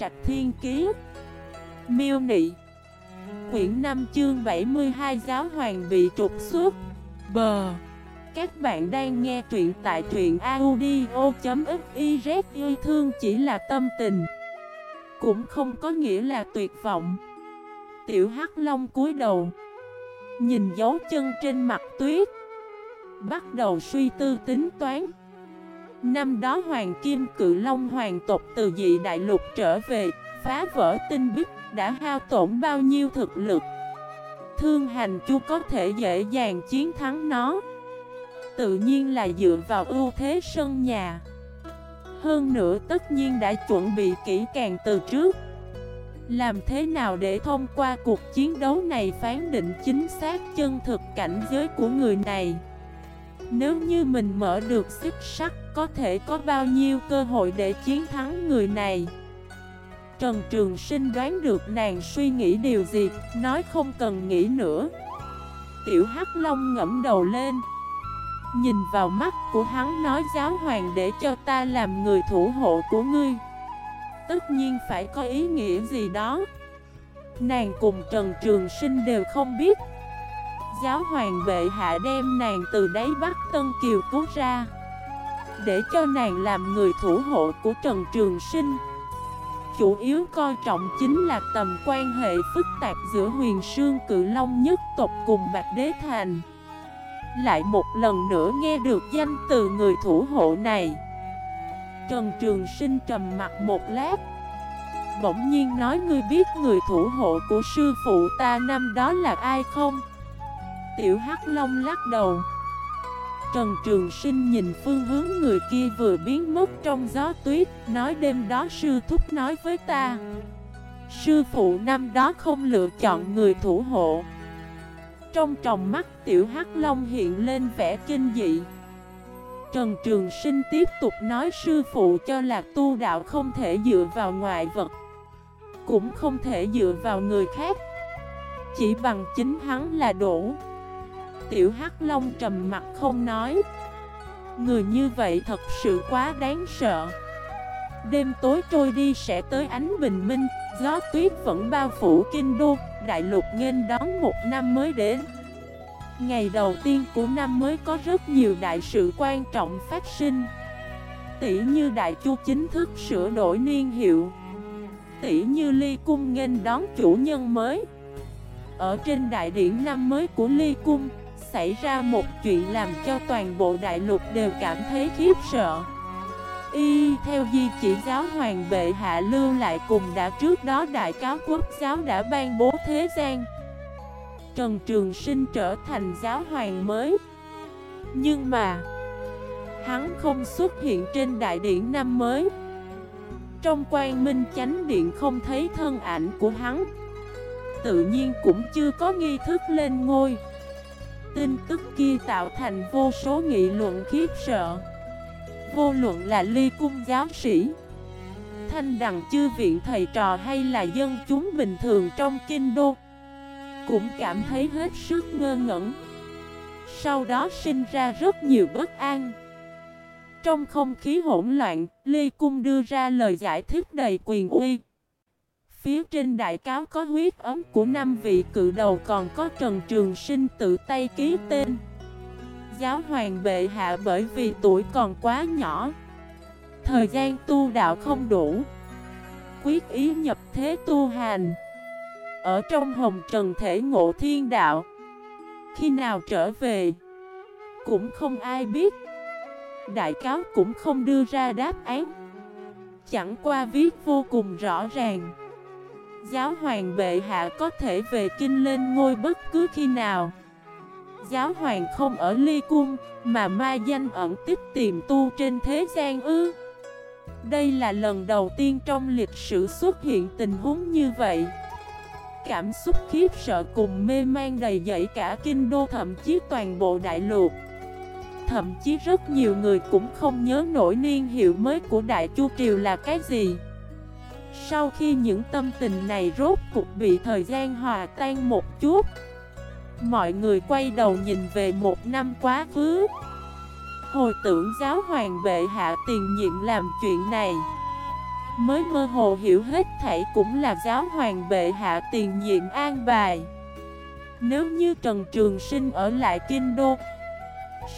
Trạch Thiên Kiế Miêu Nị. Quyển 5 chương 72 Giáo hoàng bị trục xuất. Bờ. Các bạn đang nghe truyện tại truyện audio.xyz Yêu thương chỉ là tâm tình. Cũng không có nghĩa là tuyệt vọng. Tiểu Hắc Long cúi đầu. Nhìn dấu chân trên mặt tuyết. Bắt đầu suy tư tính toán. Năm đó Hoàng Kim Cự Long hoàng tộc từ dị đại lục trở về, Phá vỡ tinh bích đã hao tổn bao nhiêu thực lực? Thương hành chu có thể dễ dàng chiến thắng nó. Tự nhiên là dựa vào ưu thế sân nhà. Hơn nữa tất nhiên đã chuẩn bị kỹ càng từ trước. Làm thế nào để thông qua cuộc chiến đấu này phán định chính xác chân thực cảnh giới của người này? Nếu như mình mở được xích sắc có thể có bao nhiêu cơ hội để chiến thắng người này? Trần Trường Sinh đoán được nàng suy nghĩ điều gì, nói không cần nghĩ nữa. Tiểu Hắc Long ngẫm đầu lên. Nhìn vào mắt của hắn nói giáo hoàng để cho ta làm người thủ hộ của ngươi. Tất nhiên phải có ý nghĩa gì đó. Nàng cùng Trần Trường Sinh đều không biết. Giáo hoàng bệ hạ đem nàng từ đáy Bắc Tân Kiều cứu ra. Để cho nàng làm người thủ hộ của Trần Trường Sinh. Chủ yếu coi trọng chính là tầm quan hệ phức tạp giữa huyền sương cự long nhất tộc cùng Bạch Đế Thành. Lại một lần nữa nghe được danh từ người thủ hộ này, Trần Trường Sinh trầm mặt một lát. Bỗng nhiên nói, ngươi biết người thủ hộ của sư phụ ta năm đó là ai không? Tiểu Hắc Long lắc đầu. Trần Trường Sinh nhìn phương hướng người kia vừa biến mất trong gió tuyết, Nói đêm đó sư thúc nói với ta. Sư phụ năm đó không lựa chọn người thủ hộ. Trong tròng mắt Tiểu Hắc Long hiện lên vẻ kinh dị. Trần Trường Sinh tiếp tục nói sư phụ cho là tu đạo không thể dựa vào ngoại vật, Cũng không thể dựa vào người khác. Chỉ bằng chính hắn là đủ. Tiểu Hắc Long trầm mặt không nói. Người như vậy thật sự quá đáng sợ. Đêm tối trôi đi sẽ tới ánh bình minh, Gió tuyết vẫn bao phủ kinh đô, Đại lục nghênh đón một năm mới đến. Ngày đầu tiên của năm mới có rất nhiều đại sự quan trọng phát sinh. Tỷ như đại chu chính thức sửa đổi niên hiệu. Tỷ như ly cung nghênh đón chủ nhân mới. Ở trên đại điển năm mới của ly cung Xảy ra một chuyện làm cho toàn bộ đại lục đều cảm thấy khiếp sợ. Y, theo di chỉ giáo hoàng bệ hạ lưu lại cùng đã trước đó đại cáo quốc giáo đã ban bố thế gian. Trần Trường Sinh trở thành giáo hoàng mới. Nhưng mà, Hắn không xuất hiện trên đại điển năm mới. Trong quan minh chánh điện không thấy thân ảnh của hắn. Tự nhiên cũng chưa có nghi thức lên ngôi. Tin tức kia tạo thành vô số nghị luận khiếp sợ. Vô luận là ly cung giáo sĩ Thanh đằng chư viện thầy trò hay là dân chúng bình thường trong kinh đô cũng cảm thấy hết sức ngơ ngẩn. Sau đó sinh ra rất nhiều bất an. Trong không khí hỗn loạn, ly Cung đưa ra lời giải thích đầy quyền uy. Phía trên đại cáo có huyết ấm của năm vị cự đầu còn có Trần Trường Sinh tự tay ký tên. Giáo hoàng bệ hạ bởi vì tuổi còn quá nhỏ. Thời gian tu đạo không đủ. Quyết ý nhập thế tu hành. Ở trong hồng trần thể ngộ thiên đạo. Khi nào trở về, Cũng không ai biết. Đại cáo cũng không đưa ra đáp án. Chẳng qua viết vô cùng rõ ràng. Giáo hoàng bệ hạ có thể về kinh lên ngôi bất cứ khi nào. Giáo hoàng không ở ly cung, Mà ma danh ẩn tích tìm tu trên thế gian ư? Đây là lần đầu tiên trong lịch sử xuất hiện tình huống như vậy. Cảm xúc khiếp sợ cùng mê man đầy dẫy cả kinh đô, thậm chí toàn bộ đại lục. Thậm chí rất nhiều người cũng không nhớ nổi niên hiệu mới của Đại Chu Triều là cái gì. Sau khi những tâm tình này rốt cục bị thời gian hòa tan một chút, Mọi người quay đầu nhìn về một năm quá khứ. Hồi tưởng giáo hoàng bệ hạ tiền nhiệm làm chuyện này, Mới mơ hồ hiểu hết thảy cũng là giáo hoàng bệ hạ tiền nhiệm an bài. Nếu như Trần Trường Sinh ở lại Kinh Đô,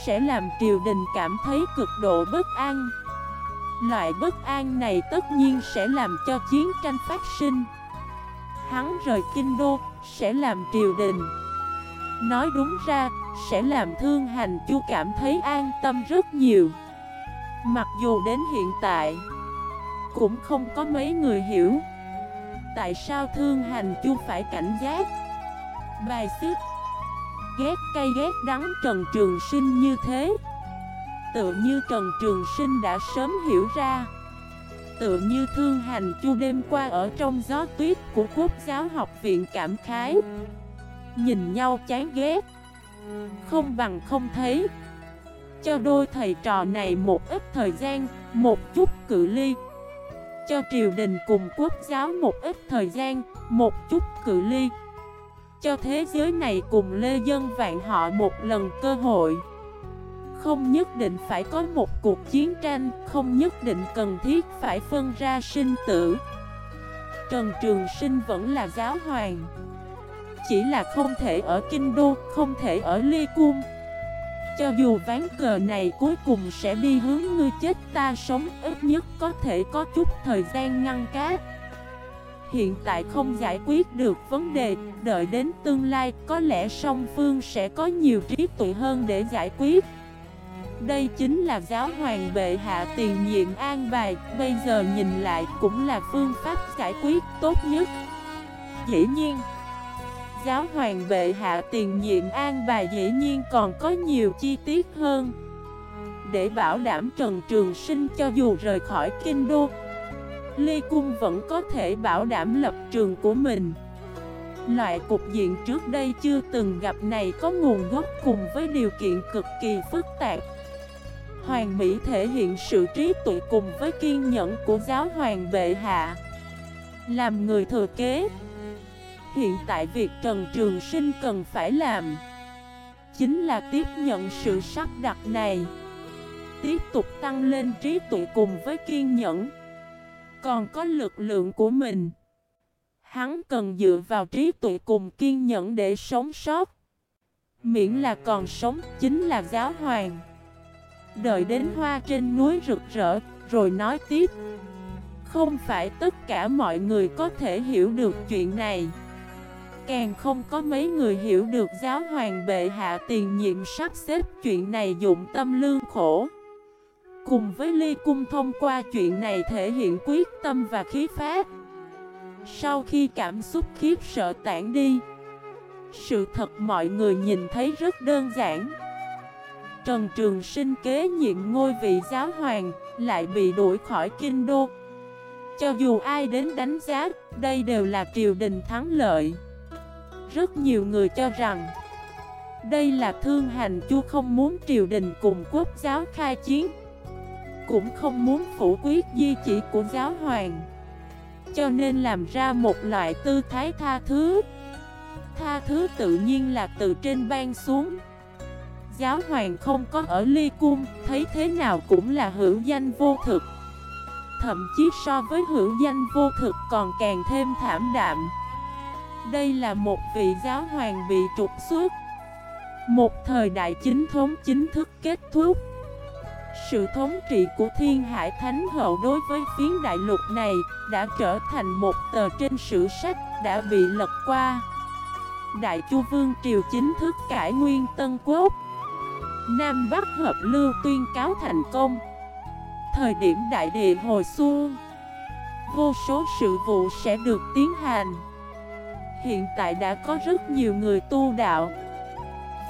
Sẽ làm triều đình cảm thấy cực độ bất an. Loại bất an này tất nhiên sẽ làm cho chiến tranh phát sinh. Hắn rời Kinh Đô, sẽ làm triều đình. Nói đúng ra, sẽ làm thương hành chu cảm thấy an tâm rất nhiều. Mặc dù đến hiện tại, Cũng không có mấy người hiểu. Tại sao thương hành chu phải cảnh giác? Bài xích. Ghét cay ghét đắng Trần Trường Sinh như thế. Tự như Trần Trường Sinh đã sớm hiểu ra. Tự như thương hành chu đêm qua ở trong gió tuyết của quốc giáo học viện cảm khái. Nhìn nhau chán ghét. Không bằng không thấy. Cho đôi thầy trò này một ít thời gian, Một chút cự ly. Cho triều đình cùng quốc giáo một ít thời gian, Một chút cự ly. Cho thế giới này cùng lê dân vạn họ một lần cơ hội không nhất định phải có một cuộc chiến tranh, không nhất định cần thiết phải phân ra sinh tử. Trần Trường Sinh vẫn là giáo hoàng. Chỉ là không thể ở Kinh Đô, không thể ở Ly Cung. Cho dù ván cờ này cuối cùng sẽ đi hướng ngươi chết ta sống, ít nhất có thể có chút thời gian ngăn cát. Hiện tại không giải quyết được vấn đề, đợi đến tương lai có lẽ song phương sẽ có nhiều trí tuệ hơn để giải quyết. Đây chính là giáo hoàng bệ hạ tiền nhiệm an bài. Bây giờ nhìn lại cũng là phương pháp giải quyết tốt nhất. Dĩ nhiên, Giáo hoàng bệ hạ tiền nhiệm an bài dĩ nhiên còn có nhiều chi tiết hơn. Để bảo đảm Trần Trường Sinh cho dù rời khỏi kinh đô, Ly Cung vẫn có thể bảo đảm lập trường của mình. Loại cục diện trước đây chưa từng gặp này có nguồn gốc cùng với điều kiện cực kỳ phức tạp. Hoàng Mỹ thể hiện sự trí tuệ cùng với kiên nhẫn của giáo hoàng bệ hạ. Làm người thừa kế. Hiện tại việc Trần Trường Sinh cần phải làm Chính là tiếp nhận sự sắp đặt này. Tiếp tục tăng lên trí tuệ cùng với kiên nhẫn. Còn có lực lượng của mình. Hắn cần dựa vào trí tuệ cùng kiên nhẫn để sống sót. Miễn là còn sống chính là giáo hoàng. Đợi đến hoa trên núi rực rỡ, rồi nói tiếp. Không phải tất cả mọi người có thể hiểu được chuyện này. Càng không có mấy người hiểu được giáo hoàng bệ hạ tiền nhiệm sắp xếp chuyện này dụng tâm lương khổ. Cùng với ly cung thông qua chuyện này thể hiện quyết tâm và khí phát Sau khi cảm xúc khiếp sợ tản đi Sự thật mọi người nhìn thấy rất đơn giản. Trần Trường Sinh kế nhiệm ngôi vị giáo hoàng, lại bị đuổi khỏi kinh đô. Cho dù ai đến đánh giá, đây đều là triều đình thắng lợi. Rất nhiều người cho rằng, đây là thương hành chu không muốn triều đình cùng quốc giáo khai chiến. Cũng không muốn phủ quyết di chỉ của giáo hoàng. Cho nên làm ra một loại tư thái tha thứ. Tha thứ tự nhiên là từ trên ban xuống giáo hoàng không có ở ly cung, thấy thế nào cũng là hữu danh vô thực. Thậm chí so với hữu danh vô thực còn càng thêm thảm đạm. Đây là một vị giáo hoàng bị trục xuất. Một thời đại chính thống chính thức kết thúc. Sự thống trị của thiên hải thánh hậu đối với phiến đại lục này đã trở thành một tờ trên sử sách đã bị lật qua. Đại Chu Vương Triều chính thức cải nguyên Tân Quốc Nam Bắc hợp lưu tuyên cáo thành công. Thời điểm đại địa hồi xuân, Vô số sự vụ sẽ được tiến hành. Hiện tại đã có rất nhiều người tu đạo.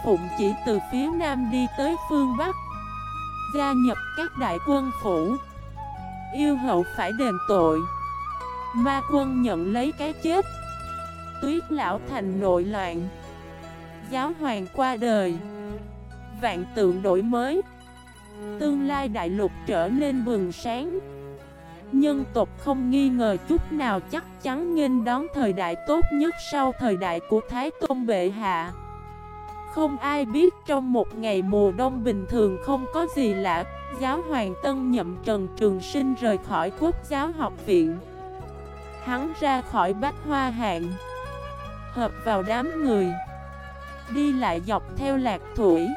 Phụng chỉ từ phía Nam đi tới phương Bắc, Gia nhập các đại quân phủ. Yêu hậu phải đền tội. Ma quân nhận lấy cái chết. Tuyết lão thành nội loạn. Giáo hoàng qua đời vạn tượng đổi mới. Tương lai đại lục trở nên bừng sáng. Nhân tộc không nghi ngờ chút nào, chắc chắn nghênh đón thời đại tốt nhất sau thời đại của Thái Tôn Bệ Hạ. Không ai biết trong một ngày mùa đông bình thường không có gì lạ, Giáo hoàng tân nhậm Trần Trường Sinh rời khỏi quốc giáo học viện. Hắn ra khỏi bách hoa hạng, Hợp vào đám người, Đi lại dọc theo lạc thủy.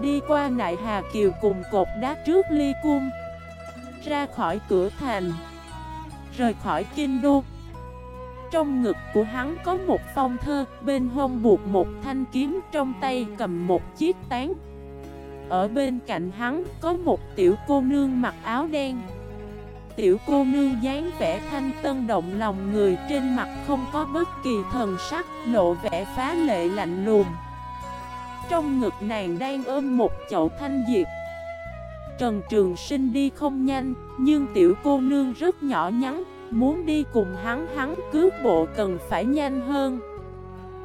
Đi qua nại Hà Kiều cùng cột đá trước ly cung. Ra khỏi cửa thành. Rời khỏi kinh đô. Trong ngực của hắn có một phong thơ, Bên hông buộc một thanh kiếm, Trong tay cầm một chiếc tán. Ở bên cạnh hắn có một tiểu cô nương mặc áo đen. Tiểu cô nương dáng vẻ thanh tân động lòng người, Trên mặt không có bất kỳ thần sắc, Lộ vẻ phá lệ lạnh lùng. Trong ngực nàng đang ôm một chậu thanh diệp. Trần Trường Sinh đi không nhanh Nhưng tiểu cô nương rất nhỏ nhắn Muốn đi cùng hắn hắn cướp bộ cần phải nhanh hơn.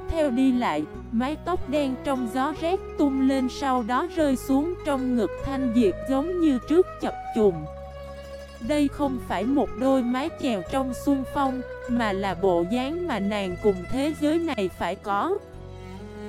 Theo đi lại, mái tóc đen trong gió rét tung lên sau đó rơi xuống trong ngực thanh diệp giống như trước chập trùng Đây không phải một đôi mái chèo trong xuân phong Mà là bộ dáng mà nàng cùng thế giới này phải có.